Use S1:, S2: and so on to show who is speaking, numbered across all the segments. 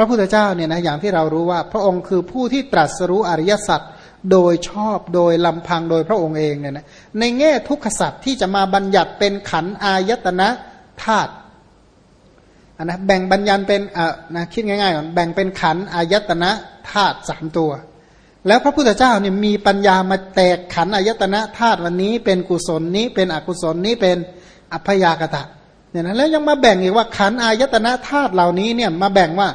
S1: พระพุทธเจ้าเนี่ยนะอย่างที่เรารู้ว่าพระองค์คือผู้ที่ตรัสรู้อริยสัจโดยชอบโดยลำพังโดยพระองค์เองเนี่ยนะในแง่ทุกขสัจที่จะมาบัญญัติเป็นขันอายตนะธาตุนนะแบ่งบัญญัติเป็นอ่านะคิดง่ายๆก่อนแบ่งเป็นขันอายตนะธาตุสามตัว แล้วพระพุทธเจ้าเนี่ยมีปัญญามาแตกขันอายตนะธาตุวันนี้เป็นกุศลนี้เป็นอกุศลนี้เป็นอัพยากตะเนี่ยนะแล้วยังมาแบ่งอีกว่าขันอายตนะธาตุเหล่านี้เนี่ยมาแบ่งว่า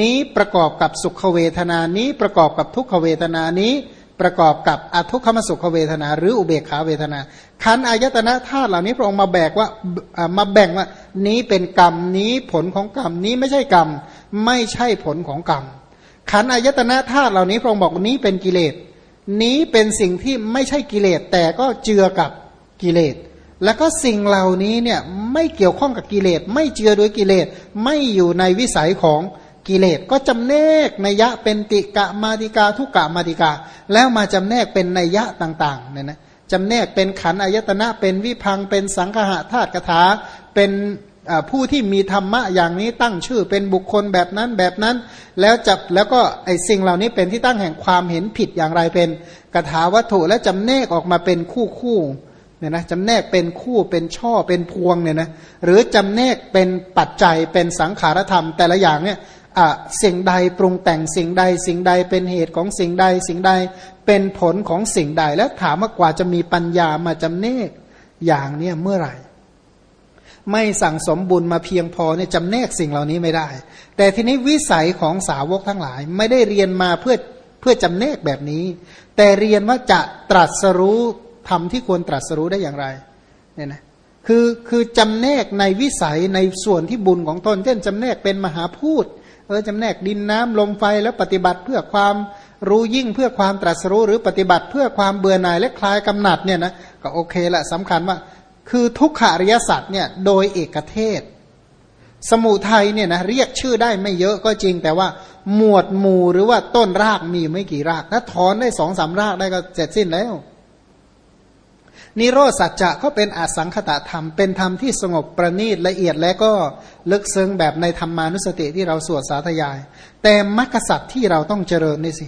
S1: นี้ประกอบกับสุขเวทนานี้ประกอบกับทุกขเวทนานี้ประกอบกับอทุกขมสุขเวทนา หรืออุเบกขาเวทนาขันอายตนะธาตุเหล่านี้พระองค์มาแบกว่ามาแบ่งว่า นี้เป็นกรรมนี้ผลของกรรมนี้ไม่ใช่กรรม ไม่ใช่ผลของกรรมขันอายตนะธาตุเหล่านี้พระองค์บอกนี้เป็นกิเลส นี้เป็นสิ่งที่ไม่ใช่กิเลส แต่ก็เจือกับกิเลส แล้วก็สิ่งเหล่านี้เนี่ยไม่เกี่ยวข้องกับกิเลส ไม่เจือด้วยกิเลส ไม่อยู่ในวิสัยของ กิเลสก็จำแนกนัยยะเป็นติกะมาติกาทุกกะมาติกา แล้วมาจำแนกเป็นนัยยะต่างๆเนี่ยนะจำแนกเป็นขันอายตนะเป็นวิพังเป็นสังฆะธาตุกถาเป็นผู้ที่มีธรรมะอย่างนี้ตั้งชื่อเป็นบุคคลแบบนั้นแบบนั้น แล้วจับแล้วก็ไอสิ่งเหล่านี้เป็นที่ตั้งแห่งความเห็นผิดอย่างไรเป็นกถาวัตถุและจำแนกออกมาเป็นคู่คู่เนี่ยนะจำแนกเป็นคู่เป็นช่อเป็นพวงเนี่ยนะหรือจำแนกเป็นปัจจัยเป็นสังขารธรรมแต่ละอย่างเนี่ย สิ่งใดปรุงแต่งสิ่งใด สิ่งใดเป็นเหตุของสิ่งใด สิ่งใดเป็นผลของสิ่งใด แล้วถามว่ากว่าจะมีปัญญามาจำแนกอย่างเนี้ยเมื่อไหร่ ไม่สั่งสมบุญมาเพียงพอเนี่ยจำแนกสิ่งเหล่านี้ไม่ได้ แต่ทีนี้วิสัยของสาวกทั้งหลาย ไม่ได้เรียนมาเพื่อเพื่อจำแนกแบบนี้ แต่เรียนว่าจะตรัสรู้ทำที่ควรตรัสรู้ได้อย่างไรเนี่ยนะคือคือจำแนกในวิสัยในส่วนที่บุญของตนเช่นจำแนกเป็นมหาพูด เออจำแนกดินน้ำลมไฟแล้วปฏิบัติเพื่อความรู้ยิ่งเพื่อความตรัสรู้หรือปฏิบัติเพื่อความเบื่อหน่ายและคลายกำหนัดเนี่ยนะก็โอเคละสำคัญว่า คือทุกขาริยสัจเนี่ยโดยเอกเทศ สมุทัยเนี่ยนะเรียกชื่อได้ไม่เยอะก็จริง แต่ว่าหมวดหมู่หรือว่าต้นรากมีไม่กี่ราก ถ้าถอนได้สองสามรากได้ก็เสร็จสิ้นแล้ว นิโรธสัจจะก็เป็นอสังขตธรรม เป็นธรรมที่สงบประณีตละเอียดและก็ลึกซึ้งแบบในธรรมานุสติที่เราสวดสาธยาย แต่มรรคสัจที่เราต้องเจริญนี่สิ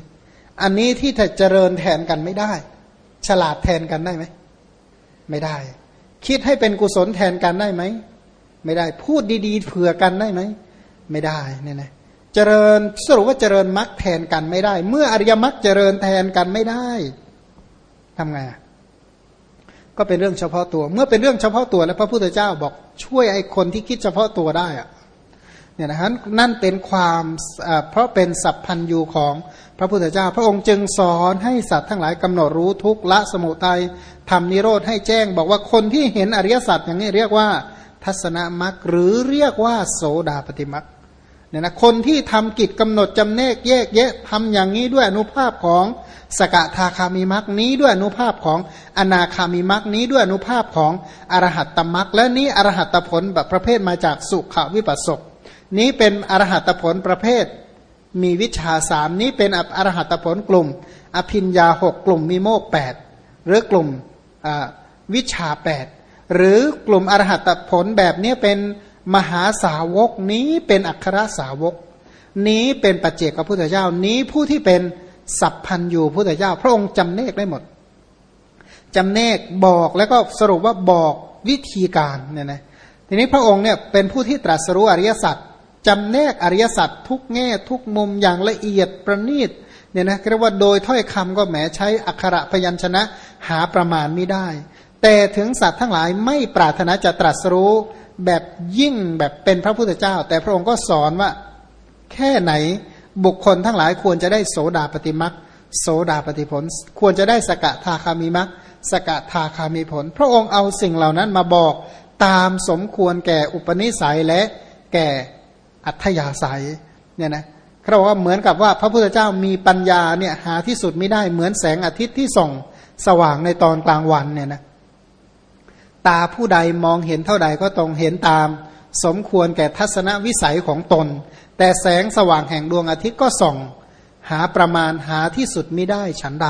S1: อันนี้ที่จะเจริญแทนกันไม่ได้ ฉลาดแทนกันได้ไหม ไม่ได้ คิดให้เป็นกุศลแทนกันได้ไหม ไม่ได้ พูดดีๆเผื่อกันได้ไหม ไม่ได้เนี่ยนะเจริญสรุปว่าเจริญมรรคแทนกันไม่ได้ เมื่ออริยมรรคเจริญแทนกันไม่ได้ทำไงอะ ก็เป็นเรื่องเฉพาะตัว เมื่อเป็นเรื่องเฉพาะตัวแล้วพระพุทธเจ้าบอกช่วยไอ้คนที่คิดเฉพาะตัวได้อะเนี่ยนะฮะนั่นเป็นความเพราะเป็นสัพพัญญูของพระพุทธเจ้า พระองค์จึงสอนให้สัตว์ทั้งหลายกำหนดรู้ทุกละสมุทัยทำนิโรธให้แจ้ง บอกว่าคนที่เห็นอริยสัจอย่างนี้เรียกว่า ทัศนมัคหรือเรียกว่าโสดาปฏิมัค เนี่ยนะคนที่ทำกิจกำหนดจำแนกแยกแยะทำอย่างนี้ด้วยอนุภาพของสกทาคามีมักนี้ด้วยอนุภาพของอนาคามีมักนี้ด้วยอนุภาพของอรหัตตมักและนี้อรหัตผลแบบประเภทมาจากสุขวิปัสสกนี้เป็นอรหัตผลประเภทมีวิชาสามนี้เป็นอรหัตผลกลุ่ม อภินยาหกกลุ่มมีโมกแปดหรือกลุ่มวิชาแปดหรือกลุ่มอรหัตผลแบบนี้เป็น มหาสาวกนี้เป็นอัครสาวก นี้เป็นปัจเจกพระพุทธเจ้า นี้ผู้ที่เป็นสัพพันยูพุทธเจ้า พระองค์จำเนกได้หมดจำเนกบอกแล้วก็สรุปว่าบอกวิธีการเนี่ยนะทีนี้พระองค์เนี่ยเป็นผู้ที่ตรัสรู้อริยสัจจำแนกอริยสัจทุกแง่ทุกมุมอย่างละเอียดประณีตเนี่ยนะเรียกว่าโดยถ้อยคำก็แหมใช้อักขระพยัญชนะหาประมาณไม่ได้ แต่ถึงสัตว์ทั้งหลายไม่ปรารถนาจะตรัสรู้ แบบยิ่งแบบเป็นพระพุทธเจ้า แต่พระองค์ก็สอนว่า แค่ไหนบุคคลทั้งหลายควรจะได้โสดาปฏิมักโสดาปฏิผล ควรจะได้สกทาคามีมักสกทาคามีผล พระองค์เอาสิ่งเหล่านั้นมาบอกตามสมควรแก่อุปนิสัยและแก่อัธยาศัยเนี่ยนะเขาบอกว่าเหมือนกับว่าพระพุทธเจ้ามีปัญญาเนี่ยหาที่สุดไม่ได้เหมือนแสงอาทิตย์ที่ส่องสว่างในตอนกลางวันเนี่ยนะ ตาผู้ใดมองเห็นเท่าใดก็ต้องเห็นตาม สมควรแก่ทัศนวิสัยของตน แต่แสงสว่างแห่งดวงอาทิตย์ก็ส่อง หาประมาณหาที่สุดม่ได้ฉันใด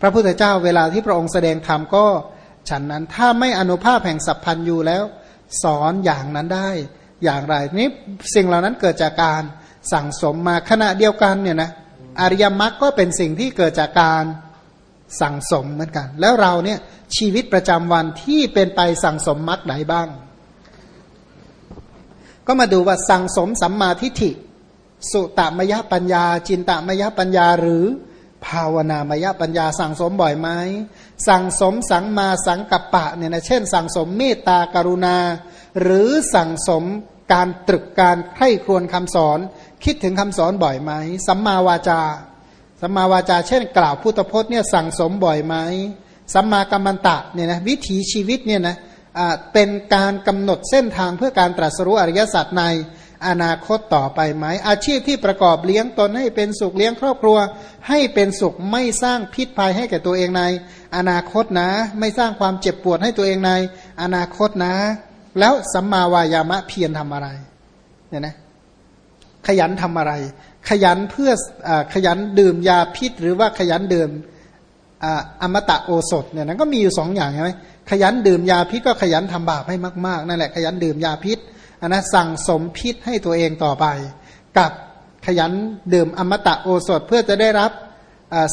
S1: พระพุทธเจ้าเวลาที่พระองค์แสดงธรรมก็ ฉันนั้นถ้าไม่อนุภาพแห่งสัพพันยูแล้ว สอนอย่างนั้นได้ อย่างไรนี้สิ่งเหล่านั้นเกิดจากการสั่งสมมาขณะเดียวกันเนี่ยนะอริยมรรคก็เป็นสิ่งที่เกิดจากการ สั่งสมเหมือนกัน แล้วเราเนี่ยชีวิตประจำวันที่เป็นไปสั่งสมมรรคไหนบ้าง ก็มาดูว่าสั่งสมสัมมาทิฏฐิ สุตมยปัญญา จินตมยปัญญาหรือ ภาวนามยปัญญาสั่งสมบ่อยไหมสั่งสมสังมาสังกัปปะเนี่ยนะเช่น สั่งสมเมตตากรุณา หรือสั่งสมการตรึกการใคร่ครวญคำสอน คิดถึงคำสอนบ่อยไหมสัมมาวาจา สัมมาวาจาเช่นกล่าวพุทธพจน์เนี่ยสั่งสมบ่อยไหมสัมมากัมมันตะเนี่ยนะวิถีชีวิตเนี่ยนะเป็นการกำหนดเส้นทางเพื่อการตรัสรู้อริยสัจในอนาคตต่อไปไหม อาชีพที่ประกอบเลี้ยงตนให้เป็นสุขเลี้ยงครอบครัว ให้เป็นสุขไม่สร้างพิษภัยให้แก่ตัวเองใน อนาคตนะ ไม่สร้างความเจ็บปวดให้ตัวเองใน อนาคตนะ แล้วสัมมาวายามะเพียรทำอะไรเนี่ยนะขยันทำอะไร ขยันเพื่ออขยันดื่มยาพิษ หรือว่าขยันดื่มอมตะโอสถเนี่ยนะก็มีอยู่สองอย่างใช่ไหมขยันดื่มยาพิษก็ขยันทำบาปให้มากๆนั่นแหละขยันดื่มยาพิษอันนะสั่งสมพิษให้ตัวเองต่อไป กับขยันดื่มอมตะโอสถเพื่อจะได้รับ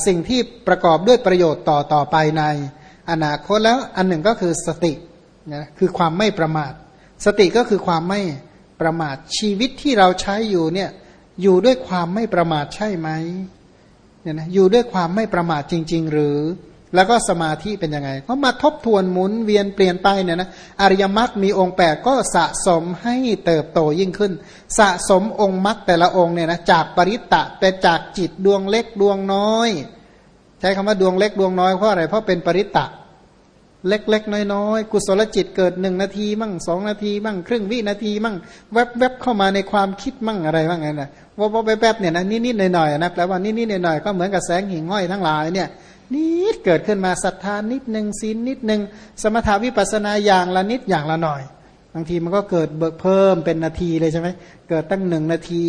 S1: สิ่งที่ประกอบด้วยประโยชน์ต่อต่อไปใน อนาคตแล้วอันหนึ่งก็คือสตินะคือความไม่ประมาท สติก็คือความไม่ประมาทชีวิตที่เราใช้อยู่เนี่ย อยู่ด้วยความไม่ประมาทใช่ไหมเนี่ยนะอยู่ด้วยความไม่ประมาทจริง ๆ หรือ แล้วก็สมาธิเป็นยังไงก็มาทบทวนหมุนเวียนเปลี่ยนไปเนี่ยนะอริยมรรคมีองค์แปดก็สะสมให้เติบโตยิ่งขึ้น สะสมองค์มรรคแต่ละองค์เนี่ยนะจากปริตตะเป็นจากจิตดวงเล็กดวงน้อย ใช้คำว่าดวงเล็กดวงน้อยเพราะอะไรเพราะเป็นปริตตะ เล็กๆ น้อยๆ กุศลจิตเกิดหนึ่งนาทีมั่งสองนาทีมั่งครึ่งวินาทีมั่งแวบๆเข้ามาในความคิดมั่งอะไรบ้างไงนะว่าแวบๆเนี่ยนะนิดๆหน่อยๆนะแปลว่านิดๆหน่อยๆก็เหมือนกับแสงหิ่งห้อยทั้งหลายเนี่ยนิดเกิดขึ้นมาศรัทธานิดหนึ่งศีลนิดหนึ่งสมถาวิปัสนาอย่างละนิดอย่างละหน่อย บางทีมันก็เกิดเบิกเพิ่มเป็นนาทีเลยใช่ไหมเกิดตั้งหนึ่งนาที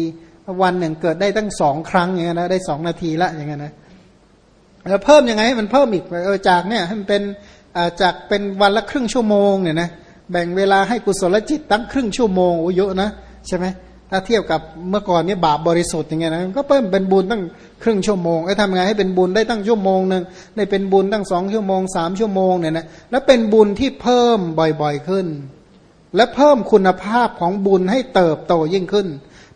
S1: วันหนึ่งเกิดได้ตั้งสองครั้งอย่างเงี้ยนะได้สองนาทีละอย่างเงี้ยนะแล้วเพิ่มยังไงให้มันเพิ่มอีกเออจากเนี่ยให้มันเป็น จากเป็นวันละครึ่งชั่วโมงเนี่ยนะแบ่งเวลาให้กุศลจิตตั้งครึ่งชั่วโมงโอ้เยอะนะใช่ไหมถ้าเทียบกับเมื่อก่อนนี่บาปบริสุทธิ์อย่างเงี้ยนะก็เพิ่มเป็นบุญตั้งครึ่งชั่วโมงไอ้ทำไงให้เป็นบุญได้ตั้งชั่วโมงหนึ่งได้เป็นบุญตั้งสองชั่วโมงสามชั่วโมงเนี่ยนะแล้วเป็นบุญที่เพิ่มบ่อยๆขึ้น และเพิ่มคุณภาพของบุญให้เติบโตยิ่งขึ้น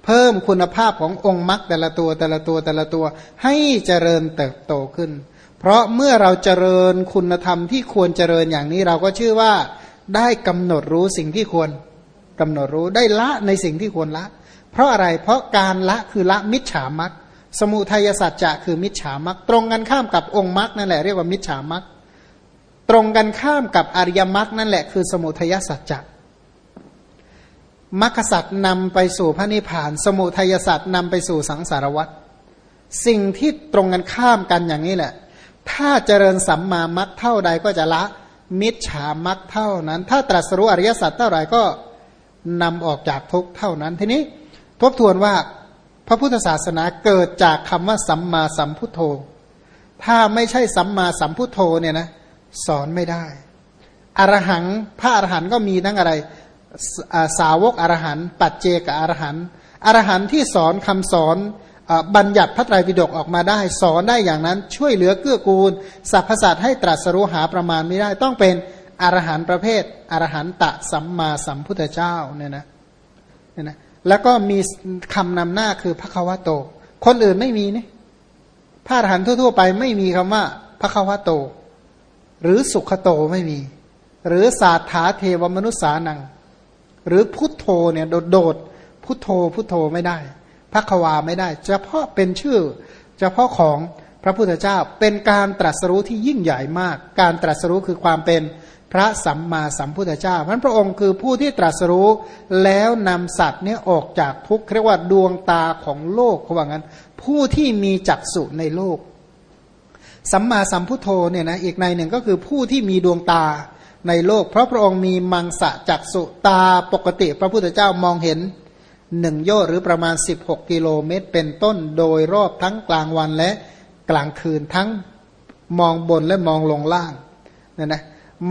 S1: เพิ่มคุณภาพขององค์มรรคแต่ละตัวแต่ละตัวแต่ละตัวให้เจริญเติบโตขึ้น เพราะเมื่อเราเจริญคุณธรรมที่ควรเจริญอย่างนี้เราก็ชื่อว่าได้กำหนดรู้สิ่งที่ควรกำหนดรู้ได้ละในสิ่งที่ควรละ เพราะอะไรเพราะการละคือละมิจฉามัคสมุทัยสัจจะคือมิจฉามัคตรงกันข้ามกับองค์มัคนั่นแหละเรียกว่ามิจฉามัคตรงกันข้ามกับอริยมัคนั่นแหละคือสมุทัยสัจจะมัคสัตนำไปสู่พระนิพพาน สมุทัยสัตนำไปสู่สังสารวัฏสิ่งที่ตรงกันข้ามกันอย่างนี้แหละ ถ้าเจริญสัมมามัคเท่าใดก็จะละ มิจฉามัคเท่านั้น ถ้าตรัสรู้อริยสัจเท่าไหร่ก็นำออกจากทุกเท่านั้น ทีนี้ทบทวนว่าพระพุทธศาสนาเกิดจากคำว่าสัมมาสัมพุทโธ ถ้าไม่ใช่สัมมาสัมพุทโธเนี่ยนะสอนไม่ได้ อรหังพระอรหันต์ก็มีทั้งอะไร สาวกอรหันต์ปัจเจกอรหันต์อรหันต์ที่สอนคำสอน บัญญัติพระไตรปิฎกออกมาได้ สอนได้อย่างนั้น ช่วยเหลือเกื้อกูลสรรพสัตว์ให้ตรัสรู้หาประมาณไม่ได้ต้องเป็นอรหันต์ประเภทอรหันตะสัมมาสัมพุทธเจ้าเนี่ยนะเนี่ยนะแล้วก็มีคำนำหน้าคือพระควโต คนอื่นไม่มีนี่พระอรหันต์ทั่ว ๆ ไปไม่มีคำว่าพระควโต หรือสุขโตไม่มี หรือศาสถาเทวมนุษสานัง หรือพุทโธเนี่ยโดดพุทโธพุทโธไม่ได้ พระควาไม่ได้ เฉพาะเป็นชื่อ เฉพาะของพระพุทธเจ้าเป็นการตรัสรู้ที่ยิ่งใหญ่มาก การตรัสรู้คือความเป็นพระสัมมาสัมพุทธเจ้าพันพระองค์คือผู้ที่ตรัสรู้แล้วนำสัตว์เนี่ยออกจากทุกข์เรียกว่าดวงตาของโลกเขาว่างั้น ผู้ที่มีจักษุในโลก สัมมาสัมพุทโธเนี่ยนะอีกในหนึ่งก็คือผู้ที่มีดวงตาในโลก เพราะพระองค์มีมังสะจักษุตาปกติพระพุทธเจ้ามองเห็น หนึ่งโยช์หรือประมาณ 16 กิโลเมตร เป็นต้นโดยรอบทั้งกลางวันและกลางคืนทั้งมองบนและมองลงล่างเนี่ยนะ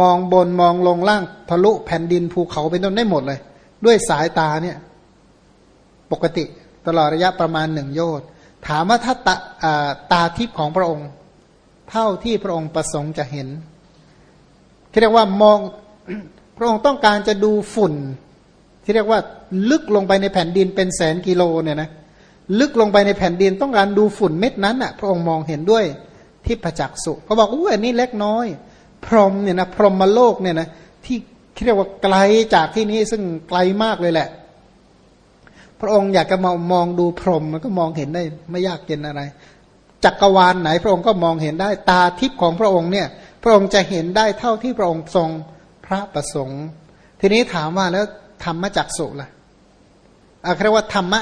S1: มองบนมองลงล่างทะลุแผ่นดินภูเขาเป็นต้นได้หมดเลย ด้วยสายตาเนี่ยปกติตลอดระยะประมาณหนึ่งโยชน์ถามว่าถ้าตาตาทิพย์ของพระองค์ เท่าที่พระองค์ประสงค์จะเห็นเรียกว่ามองพระองค์ต้องการจะดูฝุ่น ที่เรียกว่าลึกลงไปในแผ่นดินเป็นแสนกิโลเนี่ยนะลึกลงไปในแผ่นดินต้องการดูฝุ่นเม็ดนั้นอะ พระองค์มองเห็นด้วยทิพจักสุเขาบอกอู้อันนี้เล็กน้อย พรหมเนี่ยนะพรหมโลกเนี่ยนะที่เรียกว่าไกลจากที่นี้ซึ่งไกลมากเลยแหละ พระองค์อยากจะมองมองดูพรหมมันก็มองเห็นได้ไม่ยากเย็นอะไร จักรวาลไหนพระองค์ก็มองเห็นได้ ตาทิพย์ของพระองค์เนี่ย พระองค์จะเห็นได้เท่าที่พระองค์ทรงพระประสงค์ ทีนี้ถามว่าแล้ว ธรรมจักสุล่ะอาเรียกว่าธรรม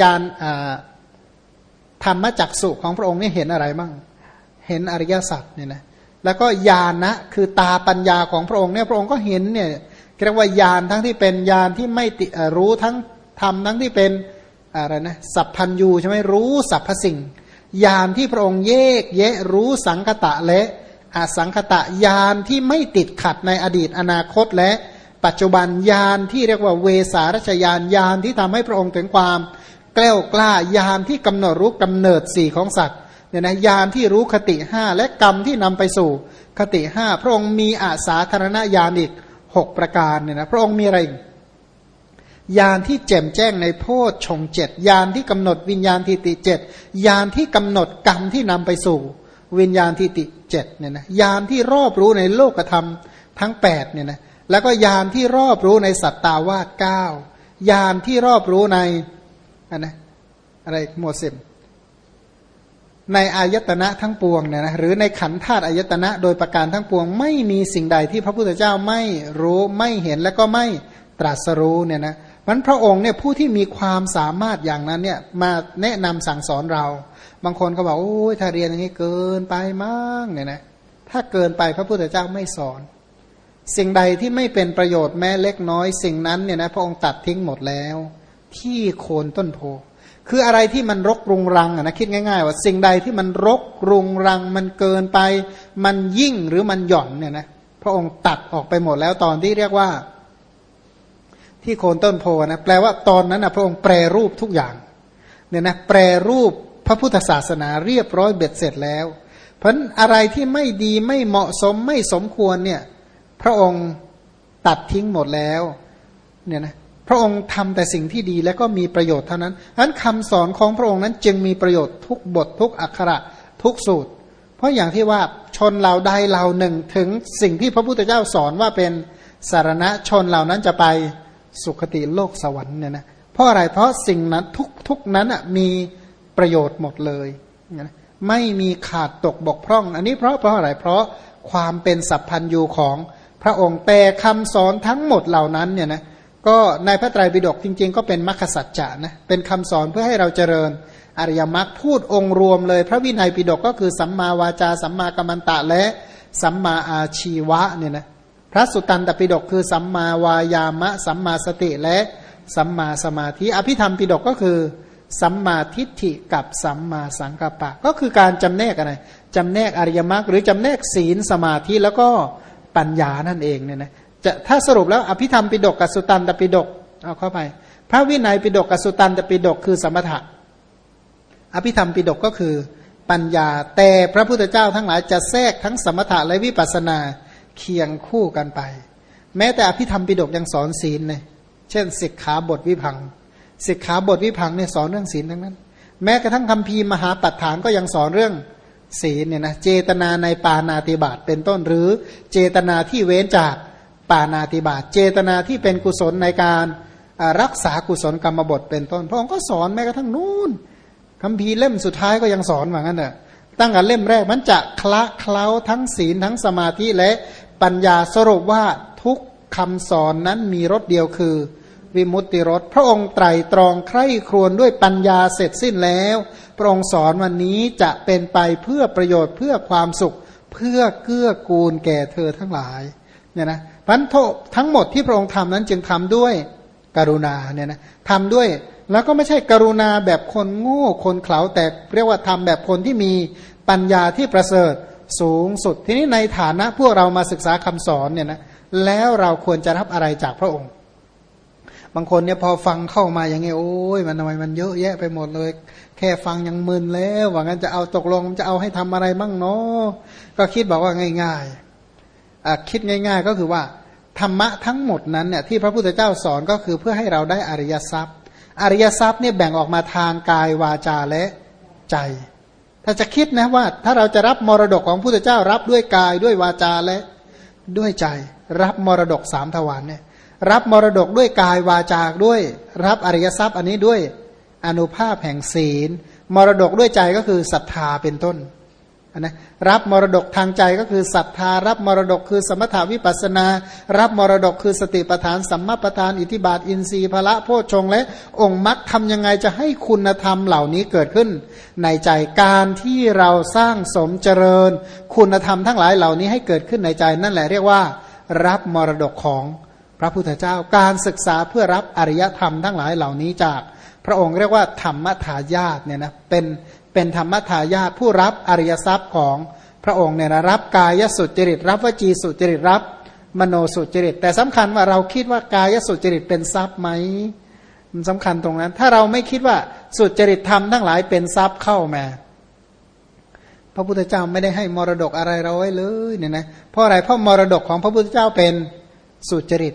S1: ยานธรรมจักสุของพระองค์นี่เห็นอะไรบ้าง เห็นอริยสัจเนี่ยนะ แล้วก็ญาณนะคือตาปัญญาของพระองค์เนี่ยพระองค์ก็เห็นเนี่ยเรียกว่าญาณทั้งที่เป็นญาณที่ไม่รู้ทั้งธรรมทั้งที่เป็นอะไรนะสัพพัญยูใช่ไหมรู้สรรพสิ่งญาณที่พระองค์แยกแยะรู้สังคตะและอสังคตะญาณที่ไม่ติดขัดในอดีตอนาคตและ ปัจจุบันญาณที่เรียกว่าเวสารชญาณญาณที่ทำให้พระองค์ถึงความแกล้วกล้าญาณที่กำหนดรู้กำเนิดสี่ของสัตว์เนี่ยนะญาณที่รู้คติห้าและกรรมที่นำไปสู่คติห้าพระองค์มีอาสาธารณญาณอีกหกประการเนี่ยนะพระองค์มีอะไรญาณที่แจ่มแจ้งในโพชฌงเจ็ดญาณที่กำหนดวิญญาณทิติเจ็ดญาณที่กำหนดกรรมที่นำไปสู่ วิญญาณทิติเจ็ดเนี่ยนะญาณที่รอบรู้ในโลกธรรมทั้งแปดเนี่ยนะ แล้วก็ญาณที่รอบรู้ในสัตตาวาสเก้าญาณที่รอบรู้ในอันนะอะไรหมวดสิบในอายตนะทั้งปวงเนี่ยนะหรือในขันธาตุอายตนะโดยประการทั้งปวง ไม่มีสิ่งใดที่พระพุทธเจ้าไม่รู้ไม่เห็นและก็ไม่ตรัสรู้เนี่ยนะมันพระองค์เนี่ยผู้ที่มีความสามารถอย่างนั้นเนี่ยมาแนะนำสั่งสอนเรา บางคนก็บอกโอ้ยถ้าเรียนอย่างนี้เกินไปมั้งเนี่ยนะถ้าเกินไปพระพุทธเจ้าไม่สอน สิ่งใดที่ไม่เป็นประโยชน์แม้เล็กน้อย สิ่งนั้นเนี่ยนะพระองค์ตัดทิ้งหมดแล้ว ที่โคนต้นโพ คืออะไรที่มันรกรุงรังนะคิดง่าย ๆ ว่าสิ่งใดที่มันรกรุงรัง มันเกินไป มันยิ่งหรือมันหย่อนเนี่ยนะพระองค์ตัดออกไปหมดแล้วตอนที่เรียกว่า ที่โคนต้นโพนะแปลว่าตอนนั้นนะพระองค์แปรรูปทุกอย่างเนี่ยนะแปรรูปพระพุทธศาสนาเรียบร้อยเบ็ดเสร็จแล้ว เพราะอะไรที่ไม่ดีไม่เหมาะสมไม่สมควรเนี่ย พระองค์ตัดทิ้งหมดแล้วเนี่ยนะพระองค์ทำแต่สิ่งที่ดีและก็มีประโยชน์เท่านั้นนั้นคำสอนของพระองค์นั้นจึงมีประโยชน์ทุกบททุกอักขระทุกสูตร เพราะอย่างที่ว่าชนเราใดเราหนึ่งถึงสิ่งที่พระพุทธเจ้าสอนว่าเป็นสารณะชนเหล่านั้นจะไปสุคติโลกสวรรค์เนี่ยนะเพราะอะไรเพราะสิ่งนั้นทุกทุกนั้นอะมีประโยชน์หมดเลยไม่มีขาดตกบกพร่อง อันนี้เพราะเพราะอะไรเพราะความเป็นสัพพันยูของ พระองค์แต่คำสอนทั้งหมดเหล่านั้นเนี่ยนะก็ในพระไตรปิฎกจริง ๆ ก็เป็นมรรคสัจจะนะเป็นคำสอนเพื่อให้เราเจริญอริยมรรคพูดองค์รวมเลย พระวินัยปิฎกก็คือสัมมาวาจา สัมมากัมมันตะและสัมมาอาชีวะเนี่ยนะพระสุตตันตปิฎกคือสัมมาวายามะ สัมมาสติและสัมมาสมาธิ อภิธรรมปิฎกก็คือ สัมมาทิฏฐิกับสัมมาสังกัปปะ ก็คือการจำแนกอะไรจำแนกอริยมรรคหรือจำแนกศีลสมาธิแล้วก็ ปัญญานั่นเองเนี่ยนะจะถ้าสรุปแล้วอภิธรรมปิดกกับสุตันตปิดกเอาเข้าไป พระวินัยปิดกกับสุตันตปิดกคือสมถะอภิธรรมปิดกก็คือปัญญา แต่พระพุทธเจ้าทั้งหลายจะแทรกทั้งสมถะและวิปัสนาเคียงคู่กันไป แม้แต่อภิธรรมปิดกยังสอนศีลเลยเช่นสิกขาบทวิพังสิกขาบทวิพังเนี่ยสอนเรื่องศีลทั้งนั้น แม้กระทั่งคำพีมหาปัฏฐานก็ยังสอนเรื่อง ศีลเนี่ยนะเจตนาในปานาติบาตเป็นต้นหรือเจตนาที่เว้นจากปานาติบาตเจตนาที่เป็นกุศลในการรักษากุศลกรรมบทเป็นต้น พระองค์ก็สอนแม้กระทั่งนู่นคำพีเล่มสุดท้ายก็ยังสอนเหมือนกันเนอะตั้งแต่เล่มแรกมันจะคละเคล้าทั้งศีลทั้งสมาธิและปัญญาสรุปว่าทุกคำสอนนั้นมีรสเดียวคือ วิมุตติรสพระองค์ไตรตรองใคร่ครวญด้วยปัญญาเสร็จสิ้นแล้ว พระองค์สอนวันนี้จะเป็นไปเพื่อประโยชน์เพื่อความสุข เพื่อเกื้อกูลแก่เธอทั้งหลายเนี่ยนะพันโททั้งหมดที่พระองค์ทำนั้นจึงทำด้วยกรุณาเนี่ยนะทำด้วยแล้วก็ไม่ใช่กรุณาแบบคนโง่คนเขลาแต่เรียกว่าทำแบบคนที่มีปัญญาที่ประเสริฐสูงสุด ทีนี้ในฐานะพวกเรามาศึกษาคำสอนเนี่ยนะแล้วเราควรจะรับอะไรจากพระองค์ บางคนเนี่ยพอฟังเข้ามาอย่างเงี้ยโอ้ยมันทำไมมันเยอะแยะไปหมดเลย แค่ฟังยังมึนแล้วว่างั้นจะเอาตกลงจะเอาให้ทำอะไรมั่งเนาะก็คิดบอกว่าง่ายๆคิดง่าย ๆ ก็คือว่าธรรมะทั้งหมดนั้นเนี่ยที่พระพุทธเจ้าสอนก็คือเพื่อให้เราได้อริยทรัพย์ อริยทรัพย์เนี่ยแบ่งออกมาทางกายวาจาและใจ ถ้าจะคิดนะว่า ถ้าเราจะรับมรดกของพุทธเจ้ารับด้วยกายด้วยวาจาและด้วยใจ รับมรดกสามทวารเนี่ยรับมรดกด้วยกายวาจาด้วย รับอริยทรัพย์อันนี้ด้วย อนุภาพแห่งศีล มรดกด้วยใจก็คือศรัทธาเป็นต้นนะรับมรดกทางใจก็คือศรัทธา รับมรดกคือสมถาวิปัสนา รับมรดกคือสติปทานสัมมาปทานอิทิบาทอินทรีย์พละโพชงและองค์มรรคทำยังไงจะให้คุณธรรมเหล่านี้เกิดขึ้น ในใจการที่เราสร้างสมเจริญ คุณธรรมทั้งหลายเหล่านี้ให้เกิดขึ้นในใจนั่นแหละเรียกว่า รับมรดกของพระพุทธเจ้าการศึกษาเพื่อรับอริยธรรมทั้งหลายเหล่านี้จาก พระองค์เรียกว่าธรรมทายาทเนี่ยนะเป็นเป็นธรรมทายาทผู้รับอริยทรัพย์ของพระองค์เนี่ยนะรับกายสุจริต รับวจีสุจริตรับมโนสุจริต แต่สำคัญว่าเราคิดว่ากายสุจริตเป็นทรัพย์ไหมมันสำคัญตรงนั้น ถ้าเราไม่คิดว่าสุจริตธรรมทั้งหลายเป็นทรัพย์เข้ามา พระพุทธเจ้าไม่ได้ให้มรดกอะไรเราไว้เลยเนี่ยนะเพราะอะไรเพราะมรดกของพระพุทธเจ้าเป็นสุจริต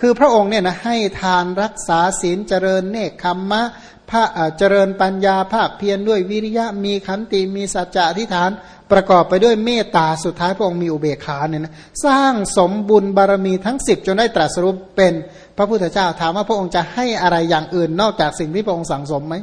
S1: คือพระองค์เนี่ยนะให้ทานรักษาศีลเจริญเนคขมมะพระเจริญปัญญาภาคเพียรด้วยวิริยะมีขันติมีสัจจะทิฏฐาน ประกอบไปด้วยเมตตาสุดท้ายพระองค์มีอุเบกขาเนี่ยนะสร้างสมบุญบารมีทั้งสิบจนได้ตรัสรู้เป็นพระพุทธเจ้าถามว่าพระองค์จะให้อะไรอย่างอื่นนอกจากสิ่งที่พระองค์สั่งสมไหม